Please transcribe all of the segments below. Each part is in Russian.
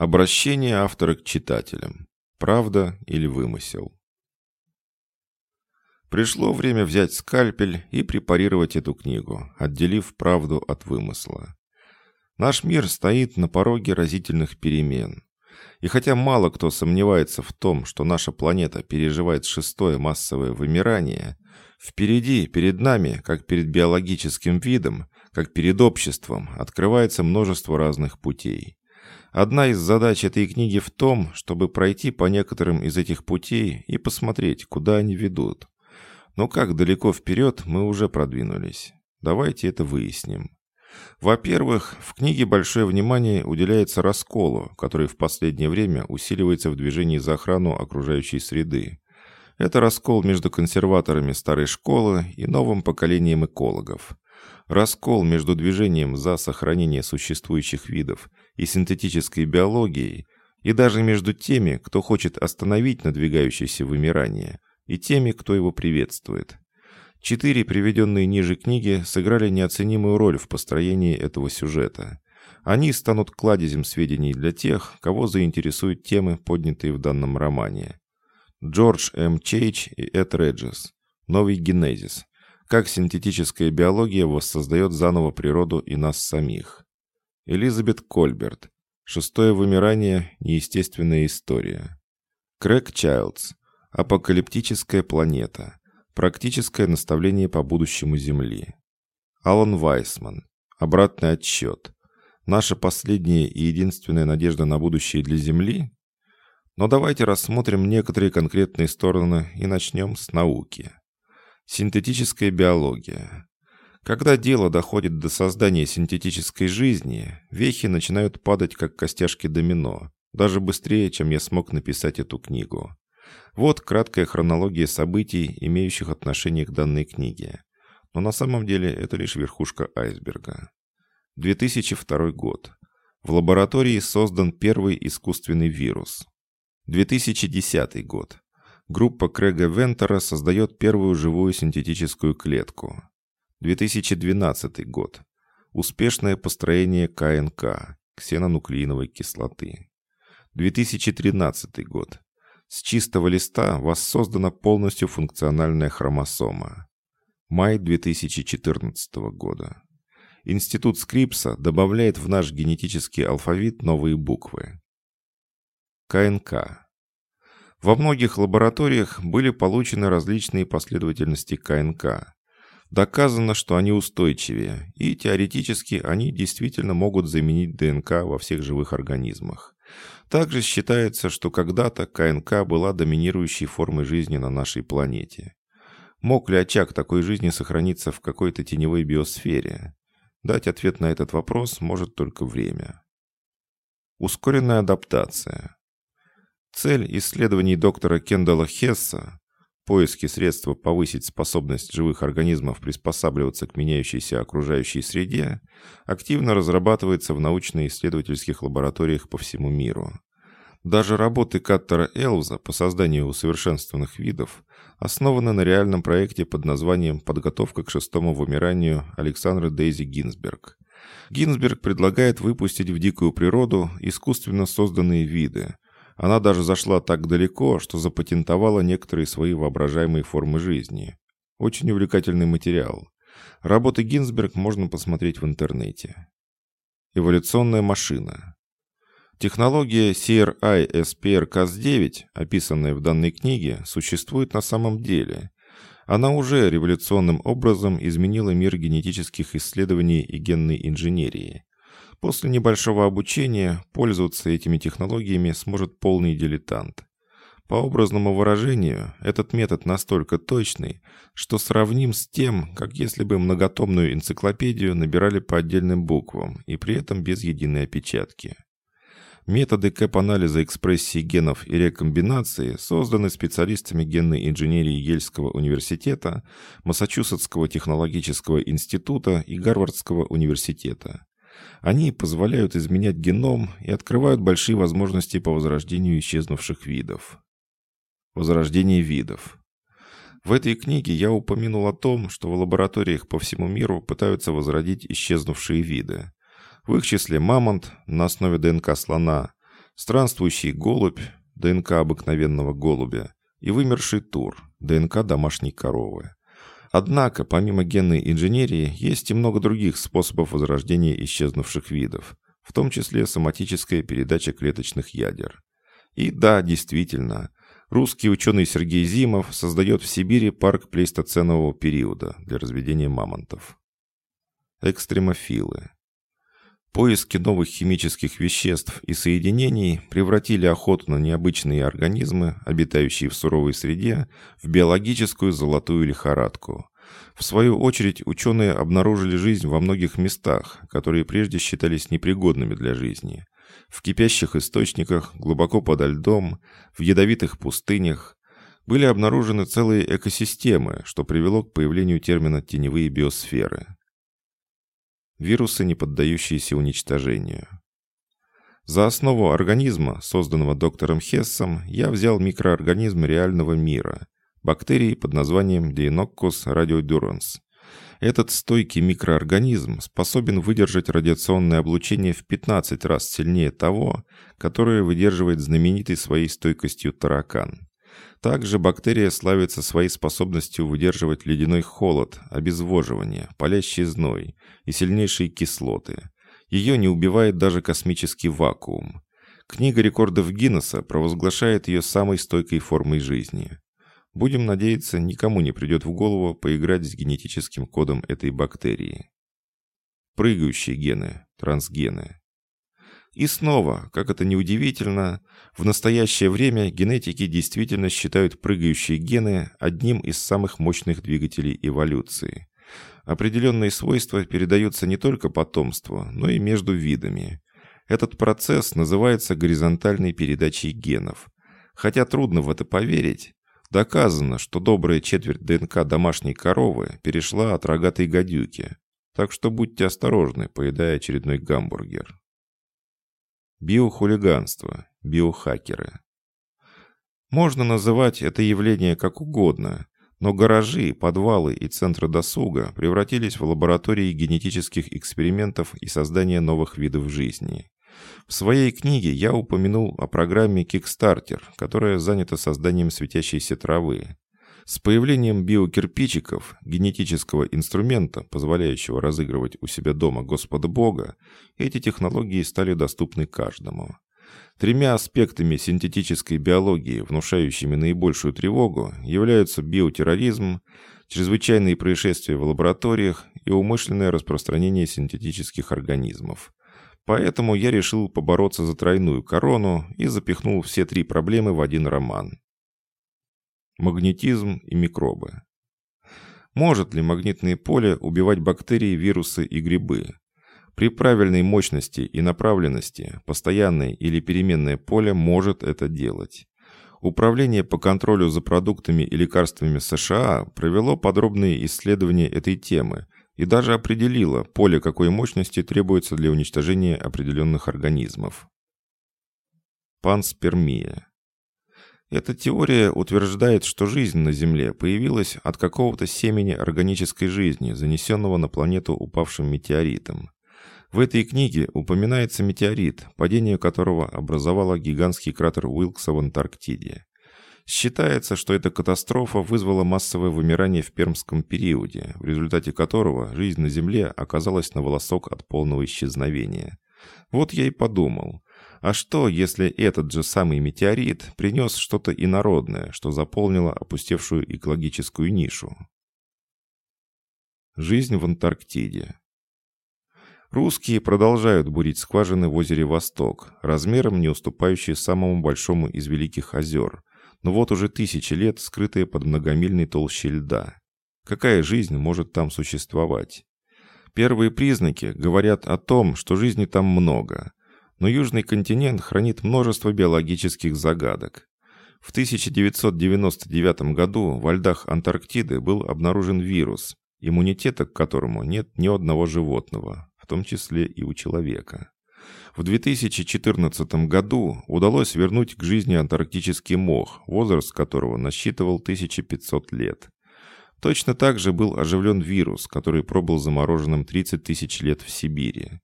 Обращение автора к читателям. Правда или вымысел? Пришло время взять скальпель и препарировать эту книгу, отделив правду от вымысла. Наш мир стоит на пороге разительных перемен. И хотя мало кто сомневается в том, что наша планета переживает шестое массовое вымирание, впереди, перед нами, как перед биологическим видом, как перед обществом, открывается множество разных путей. Одна из задач этой книги в том, чтобы пройти по некоторым из этих путей и посмотреть, куда они ведут. Но как далеко вперед мы уже продвинулись? Давайте это выясним. Во-первых, в книге большое внимание уделяется расколу, который в последнее время усиливается в движении за охрану окружающей среды. Это раскол между консерваторами старой школы и новым поколением экологов. Раскол между движением за сохранение существующих видов и синтетической биологией, и даже между теми, кто хочет остановить надвигающееся вымирание – и теми, кто его приветствует. Четыре приведенные ниже книги сыграли неоценимую роль в построении этого сюжета. Они станут кладезем сведений для тех, кого заинтересуют темы, поднятые в данном романе. Джордж М. Чейч и Эд Реджес. Новый генезис. Как синтетическая биология воссоздает заново природу и нас самих. Элизабет Кольберт. Шестое вымирание. Неестественная история. Крэг Чайлдс. Апокалиптическая планета. Практическое наставление по будущему Земли. Алан Вайсман. Обратный отсчет. Наша последняя и единственная надежда на будущее для Земли? Но давайте рассмотрим некоторые конкретные стороны и начнем с науки. Синтетическая биология. Когда дело доходит до создания синтетической жизни, вехи начинают падать как костяшки домино, даже быстрее, чем я смог написать эту книгу. Вот краткая хронология событий, имеющих отношение к данной книге. Но на самом деле это лишь верхушка айсберга. 2002 год. В лаборатории создан первый искусственный вирус. 2010 год. Группа Крэга Вентера создает первую живую синтетическую клетку. 2012 год. Успешное построение КНК, ксенонуклеиновой кислоты. 2013 год. С чистого листа воссоздана полностью функциональная хромосома. Май 2014 года. Институт Скрипса добавляет в наш генетический алфавит новые буквы. КНК. Во многих лабораториях были получены различные последовательности КНК. Доказано, что они устойчивее, и теоретически они действительно могут заменить ДНК во всех живых организмах. Также считается, что когда-то КНК была доминирующей формой жизни на нашей планете. Мог ли очаг такой жизни сохраниться в какой-то теневой биосфере? Дать ответ на этот вопрос может только время. Ускоренная адаптация. Цель исследований доктора Кендалла Хесса поиски средства повысить способность живых организмов приспосабливаться к меняющейся окружающей среде активно разрабатывается в научно-исследовательских лабораториях по всему миру. Даже работы Каттера Элвза по созданию усовершенствованных видов основаны на реальном проекте под названием «Подготовка к шестому вымиранию» Александра Дейзи Гинзберг. Гинзберг предлагает выпустить в дикую природу искусственно созданные виды – она даже зашла так далеко, что запатентовала некоторые свои воображаемые формы жизни. Очень увлекательный материал. Работы Гинзберг можно посмотреть в интернете. Эволюционная машина. Технология CRI SPR Cas9, описанная в данной книге, существует на самом деле. Она уже революционным образом изменила мир генетических исследований и генной инженерии. После небольшого обучения пользоваться этими технологиями сможет полный дилетант. По образному выражению, этот метод настолько точный, что сравним с тем, как если бы многотомную энциклопедию набирали по отдельным буквам и при этом без единой опечатки. Методы КЭП-анализа экспрессии генов и рекомбинации созданы специалистами генной инженерии Ельского университета, Массачусетского технологического института и Гарвардского университета. Они позволяют изменять геном и открывают большие возможности по возрождению исчезнувших видов. Возрождение видов. В этой книге я упомянул о том, что в лабораториях по всему миру пытаются возродить исчезнувшие виды. В их числе мамонт на основе ДНК слона, странствующий голубь, ДНК обыкновенного голубя, и вымерший тур, ДНК домашней коровы. Однако, помимо генной инженерии, есть и много других способов возрождения исчезнувших видов, в том числе соматическая передача клеточных ядер. И да, действительно, русский ученый Сергей Зимов создает в Сибири парк плейстоценового периода для разведения мамонтов. Экстремофилы. Поиски новых химических веществ и соединений превратили охоту на необычные организмы, обитающие в суровой среде, в биологическую золотую лихорадку. В свою очередь, ученые обнаружили жизнь во многих местах, которые прежде считались непригодными для жизни. В кипящих источниках, глубоко подо льдом, в ядовитых пустынях. Были обнаружены целые экосистемы, что привело к появлению термина «теневые биосферы». Вирусы, не поддающиеся уничтожению. За основу организма, созданного доктором Хессом, я взял микроорганизм реального мира – бактерии под названием Deinococcus radiodurans. Этот стойкий микроорганизм способен выдержать радиационное облучение в 15 раз сильнее того, которое выдерживает знаменитый своей стойкостью таракан. Также бактерия славится своей способностью выдерживать ледяной холод, обезвоживание, палящий зной и сильнейшие кислоты. Ее не убивает даже космический вакуум. Книга рекордов Гиннесса провозглашает ее самой стойкой формой жизни. Будем надеяться, никому не придет в голову поиграть с генетическим кодом этой бактерии. Прыгающие гены, трансгены. И снова, как это неудивительно, в настоящее время генетики действительно считают прыгающие гены одним из самых мощных двигателей эволюции. Определенные свойства передаются не только потомству, но и между видами. Этот процесс называется горизонтальной передачей генов. Хотя трудно в это поверить, доказано, что добрая четверть ДНК домашней коровы перешла от рогатой гадюки. Так что будьте осторожны, поедая очередной гамбургер. Биохулиганство, биохакеры. Можно называть это явление как угодно, но гаражи, подвалы и центры досуга превратились в лаборатории генетических экспериментов и создания новых видов жизни. В своей книге я упомянул о программе Kickstarter, которая занята созданием светящейся травы. С появлением биокирпичиков, генетического инструмента, позволяющего разыгрывать у себя дома Господа Бога, эти технологии стали доступны каждому. Тремя аспектами синтетической биологии, внушающими наибольшую тревогу, являются биотерроризм, чрезвычайные происшествия в лабораториях и умышленное распространение синтетических организмов. Поэтому я решил побороться за тройную корону и запихнул все три проблемы в один роман магнетизм и микробы. Может ли магнитное поле убивать бактерии, вирусы и грибы? При правильной мощности и направленности постоянное или переменное поле может это делать. Управление по контролю за продуктами и лекарствами США провело подробные исследования этой темы и даже определило, поле какой мощности требуется для уничтожения определенных организмов. Панспермия эта теория утверждает, что жизнь на Земле появилась от какого-то семени органической жизни, занесенного на планету упавшим метеоритом. В этой книге упоминается метеорит, падение которого образовало гигантский кратер Уилкса в Антарктиде. Считается, что эта катастрофа вызвала массовое вымирание в пермском периоде, в результате которого жизнь на Земле оказалась на волосок от полного исчезновения. Вот я и подумал – а что, если этот же самый метеорит принес что-то инородное, что заполнило опустевшую экологическую нишу? Жизнь в Антарктиде. Русские продолжают бурить скважины в озере Восток, размером не уступающие самому большому из великих озер, но вот уже тысячи лет скрытые под многомильной толщей льда. Какая жизнь может там существовать? Первые признаки говорят о том, что жизни там много, но Южный континент хранит множество биологических загадок. В 1999 году во льдах Антарктиды был обнаружен вирус, иммунитета к которому нет ни одного животного, в том числе и у человека. В 2014 году удалось вернуть к жизни антарктический мох, возраст которого насчитывал 1500 лет. Точно так же был оживлен вирус, который пробыл замороженным 30 тысяч лет в Сибири.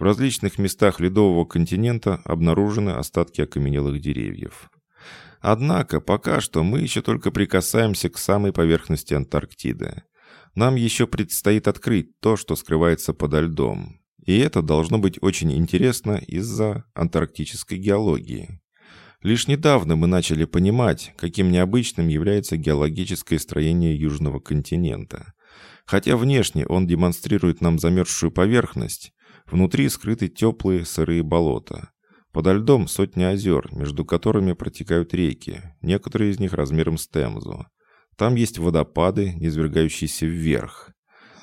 В различных местах ледового континента обнаружены остатки окаменелых деревьев. Однако пока что мы еще только прикасаемся к самой поверхности Антарктиды. Нам еще предстоит открыть то, что скрывается подо льдом. И это должно быть очень интересно из-за антарктической геологии. Лишь недавно мы начали понимать, каким необычным является геологическое строение Южного континента. Хотя внешне он демонстрирует нам замерзшую поверхность, внутри скрыты теплые сырые болота. Подо льдом сотни озер, между которыми протекают реки, некоторые из них размером с Темзу. Там есть водопады, низвергающиеся вверх.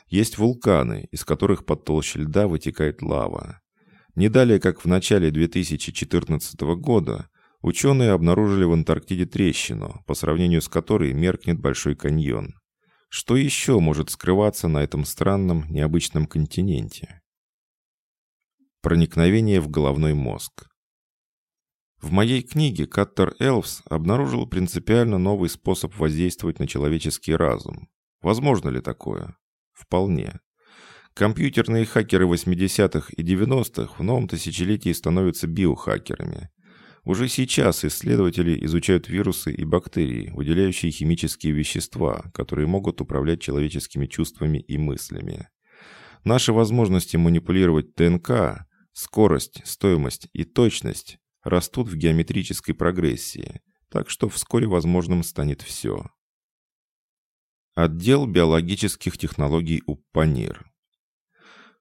Есть вулканы, из которых под толщей льда вытекает лава. Не далее, как в начале 2014 года, ученые обнаружили в Антарктиде трещину, по сравнению с которой меркнет Большой каньон. Что еще может скрываться на этом странном, необычном континенте? Проникновение в головной мозг. В моей книге Каттер Элвс обнаружил принципиально новый способ воздействовать на человеческий разум. Возможно ли такое? Вполне. Компьютерные хакеры 80-х и 90-х в новом тысячелетии становятся биохакерами. Уже сейчас исследователи изучают вирусы и бактерии, выделяющие химические вещества, которые могут управлять человеческими чувствами и мыслями. Наши возможности манипулировать ДНК, скорость, стоимость и точность растут в геометрической прогрессии, так что вскоре возможным станет все. Отдел биологических технологий УППАНИР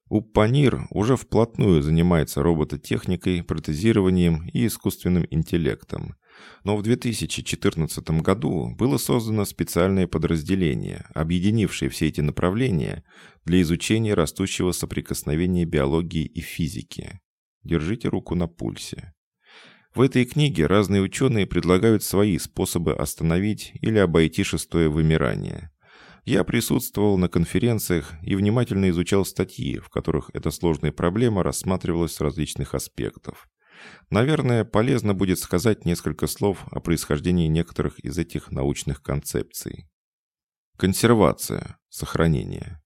УППАНИР уже вплотную занимается робототехникой, протезированием и искусственным интеллектом, но в 2014 году было создано специальное подразделение, объединившее все эти направления для изучения растущего соприкосновения биологии и физики. Держите руку на пульсе. В этой книге разные ученые предлагают свои способы остановить или обойти шестое вымирание. Я присутствовал на конференциях и внимательно изучал статьи, в которых эта сложная проблема рассматривалась с различных аспектов. Наверное, полезно будет сказать несколько слов о происхождении некоторых из этих научных концепций. Консервация, сохранение.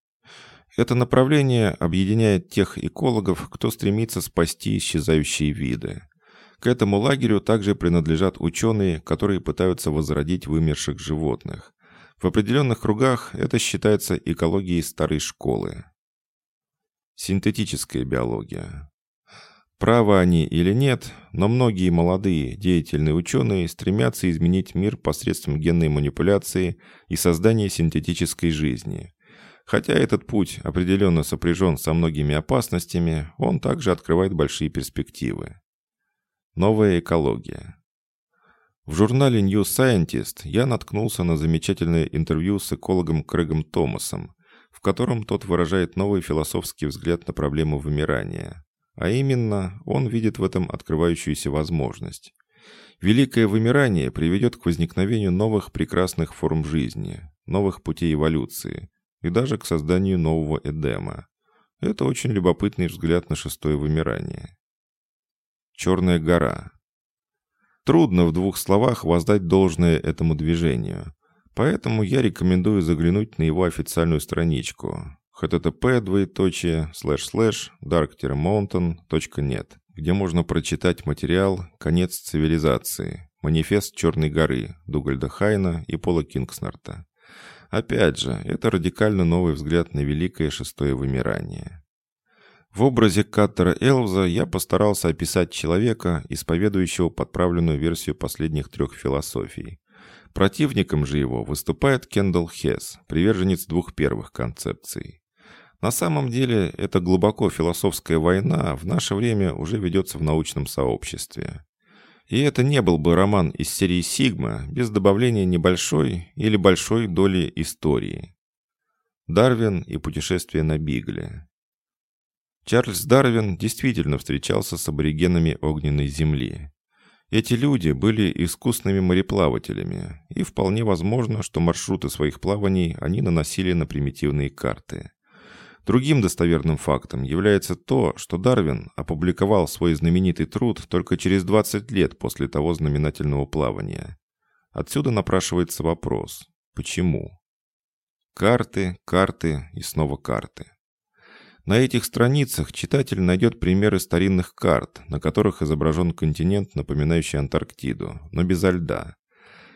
Это направление объединяет тех экологов, кто стремится спасти исчезающие виды. К этому лагерю также принадлежат ученые, которые пытаются возродить вымерших животных. В определенных кругах это считается экологией старой школы. Синтетическая биология. Правы они или нет, но многие молодые, деятельные ученые стремятся изменить мир посредством генной манипуляции и создания синтетической жизни. Хотя этот путь определенно сопряжен со многими опасностями, он также открывает большие перспективы. Новая экология. В журнале New Scientist я наткнулся на замечательное интервью с экологом Крэгом Томасом, в котором тот выражает новый философский взгляд на проблему вымирания. А именно, он видит в этом открывающуюся возможность. Великое вымирание приведет к возникновению новых прекрасных форм жизни, новых путей эволюции и даже к созданию нового Эдема. Это очень любопытный взгляд на шестое вымирание. Черная гора. Трудно в двух словах воздать должное этому движению, поэтому я рекомендую заглянуть на его официальную страничку http двоеточие слэш слэш dark-mountain.net, где можно прочитать материал «Конец цивилизации. Манифест Черной горы» Дугальда Хайна и Пола Кингснарта. Опять же, это радикально новый взгляд на великое шестое вымирание. В образе Каттера Элвза я постарался описать человека, исповедующего подправленную версию последних трех философий. Противником же его выступает Кендалл Хесс, приверженец двух первых концепций. На самом деле, эта глубоко философская война в наше время уже ведется в научном сообществе. И это не был бы роман из серии «Сигма» без добавления небольшой или большой доли истории. Дарвин и путешествие на Бигле. Чарльз Дарвин действительно встречался с аборигенами огненной земли. Эти люди были искусными мореплавателями, и вполне возможно, что маршруты своих плаваний они наносили на примитивные карты. Другим достоверным фактом является то, что Дарвин опубликовал свой знаменитый труд только через 20 лет после того знаменательного плавания. Отсюда напрашивается вопрос – почему? Карты, карты и снова карты. На этих страницах читатель найдет примеры старинных карт, на которых изображен континент, напоминающий Антарктиду, но без льда.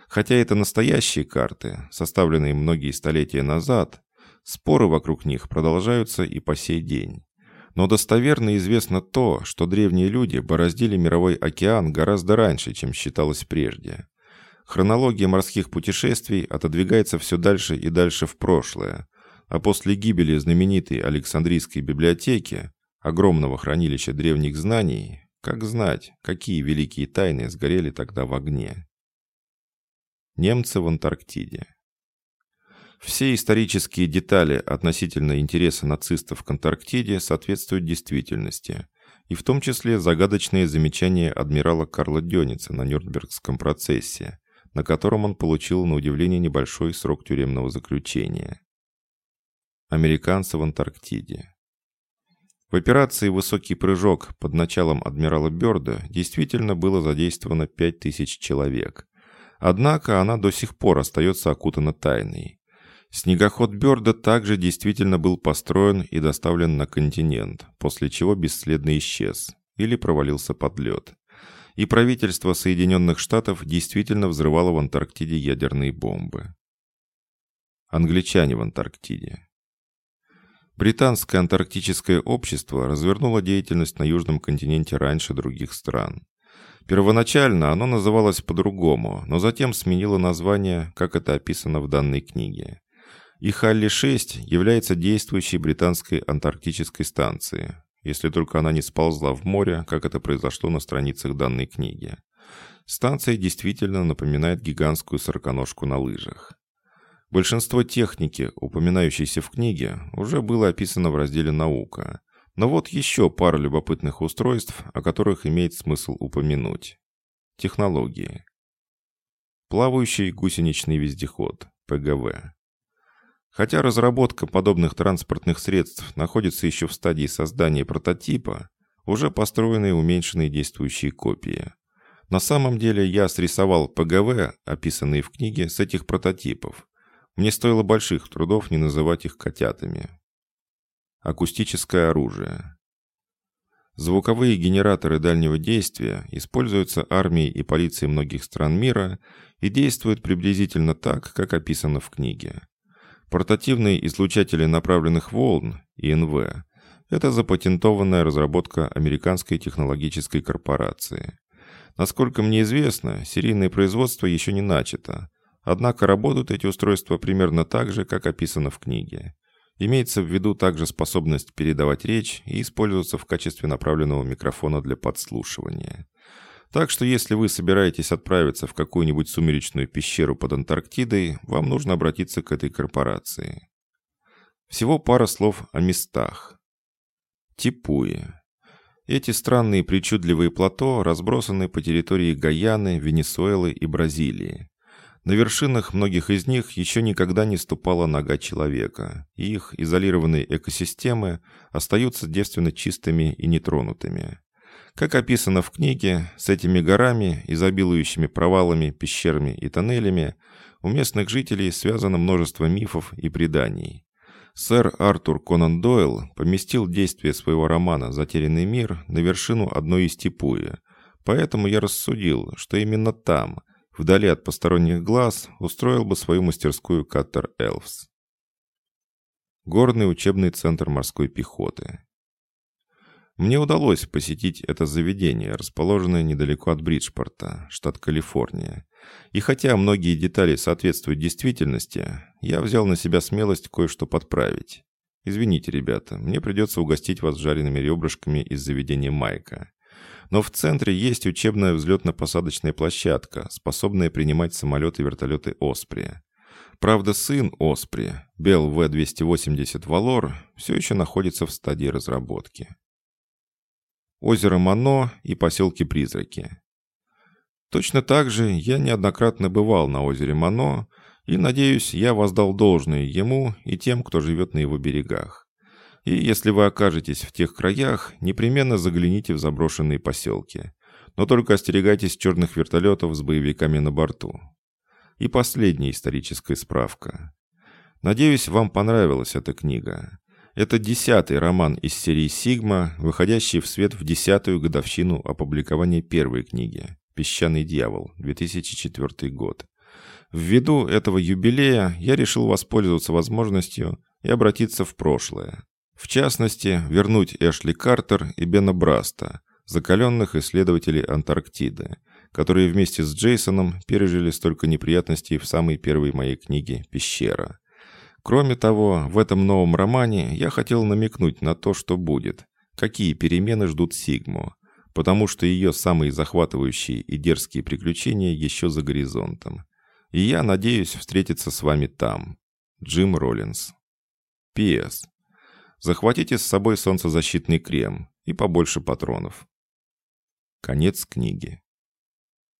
Хотя это настоящие карты, составленные многие столетия назад, споры вокруг них продолжаются и по сей день. Но достоверно известно то, что древние люди бороздили мировой океан гораздо раньше, чем считалось прежде. Хронология морских путешествий отодвигается все дальше и дальше в прошлое, а после гибели знаменитой Александрийской библиотеки, огромного хранилища древних знаний, как знать, какие великие тайны сгорели тогда в огне. Немцы в Антарктиде все исторические детали относительно интереса нацистов к Антарктиде соответствуют действительности, и в том числе загадочные замечания адмирала Карла Дёница на Нюрнбергском процессе, на котором он получил на удивление небольшой срок тюремного заключения. Американцы в Антарктиде В операции «Высокий прыжок» под началом адмирала Бёрда действительно было задействовано 5000 человек. Однако она до сих пор остается окутана тайной. Снегоход Бёрда также действительно был построен и доставлен на континент, после чего бесследно исчез или провалился под лед. И правительство Соединенных Штатов действительно взрывало в Антарктиде ядерные бомбы. Англичане в Антарктиде. Британское антарктическое общество развернуло деятельность на Южном континенте раньше других стран. Первоначально оно называлось по-другому, но затем сменило название, как это описано в данной книге и Халли-6 является действующей британской антарктической станцией, если только она не сползла в море, как это произошло на страницах данной книги. Станция действительно напоминает гигантскую сороконожку на лыжах. Большинство техники, упоминающейся в книге, уже было описано в разделе «Наука». Но вот еще пара любопытных устройств, о которых имеет смысл упомянуть. Технологии. Плавающий гусеничный вездеход, ПГВ. Хотя разработка подобных транспортных средств находится еще в стадии создания прототипа, уже построены уменьшенные действующие копии. На самом деле я срисовал ПГВ, описанные в книге, с этих прототипов. Мне стоило больших трудов не называть их котятами. Акустическое оружие. Звуковые генераторы дальнего действия используются армией и полицией многих стран мира и действуют приблизительно так, как описано в книге. Портативные излучатели направленных волн, ИНВ, это запатентованная разработка американской технологической корпорации. Насколько мне известно, серийное производство еще не начато, однако работают эти устройства примерно так же, как описано в книге. Имеется в виду также способность передавать речь и использоваться в качестве направленного микрофона для подслушивания. Так что если вы собираетесь отправиться в какую-нибудь сумеречную пещеру под Антарктидой, вам нужно обратиться к этой корпорации. Всего пара слов о местах. Типуи. Эти странные причудливые плато разбросаны по территории Гаяны, Венесуэлы и Бразилии. На вершинах многих из них еще никогда не ступала нога человека, и их изолированные экосистемы остаются девственно чистыми и нетронутыми. Как описано в книге, с этими горами, изобилующими провалами, пещерами и тоннелями, у местных жителей связано множество мифов и преданий. Сэр Артур Конан Дойл поместил действие своего романа «Затерянный мир» на вершину одной из Типуи, поэтому я рассудил, что именно там, вдали от посторонних глаз, устроил бы свою мастерскую Каттер Элфс. Горный учебный центр морской пехоты. Мне удалось посетить это заведение, расположенное недалеко от Бриджпорта, штат Калифорния. И хотя многие детали соответствуют действительности, я взял на себя смелость кое-что подправить. Извините, ребята, мне придется угостить вас жареными ребрышками из заведения Майка. Но в центре есть учебная взлетно-посадочная площадка, способная принимать самолеты и вертолеты «Оспри». Правда, сын «Оспри», Бел В-280 «Валор», все еще находится в стадии разработки озеро Мано и поселки-призраки. Точно так же я неоднократно бывал на озере Мано, и, надеюсь, я воздал должное ему и тем, кто живет на его берегах. И если вы окажетесь в тех краях, непременно загляните в заброшенные поселки. Но только остерегайтесь черных вертолетов с боевиками на борту. И последняя историческая справка. Надеюсь, вам понравилась эта книга. Это десятый роман из серии «Сигма», выходящий в свет в десятую годовщину опубликования первой книги «Песчаный дьявол», 2004 год. Ввиду этого юбилея я решил воспользоваться возможностью и обратиться в прошлое. В частности, вернуть Эшли Картер и Бена Браста, закаленных исследователей Антарктиды, которые вместе с Джейсоном пережили столько неприятностей в самой первой моей книге «Пещера». Кроме того, в этом новом романе я хотел намекнуть на то, что будет, какие перемены ждут Сигму, потому что ее самые захватывающие и дерзкие приключения еще за горизонтом. И я надеюсь встретиться с вами там. Джим Роллинс. П.С. Захватите с собой солнцезащитный крем и побольше патронов. Конец книги.